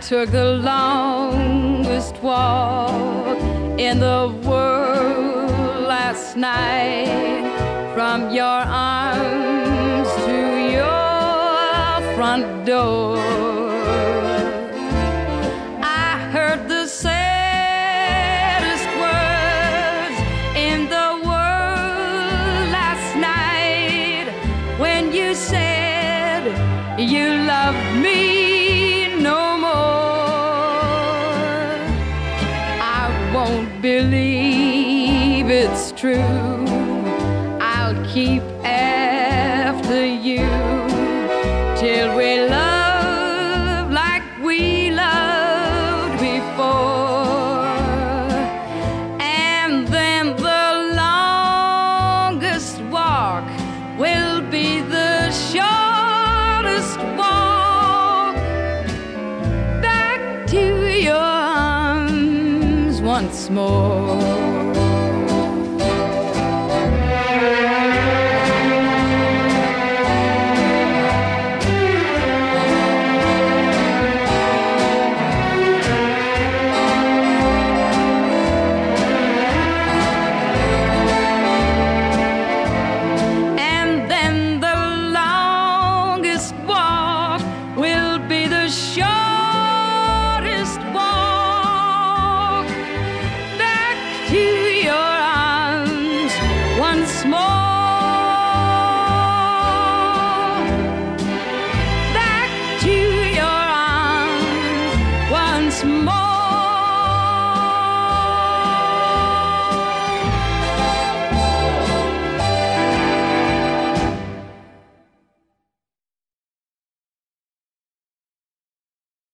took the longest walk in the world last night from your arms to your front door. I heard the saddest words in the world last night when you said you loved me believe it's true. I'll keep after you till we love once more.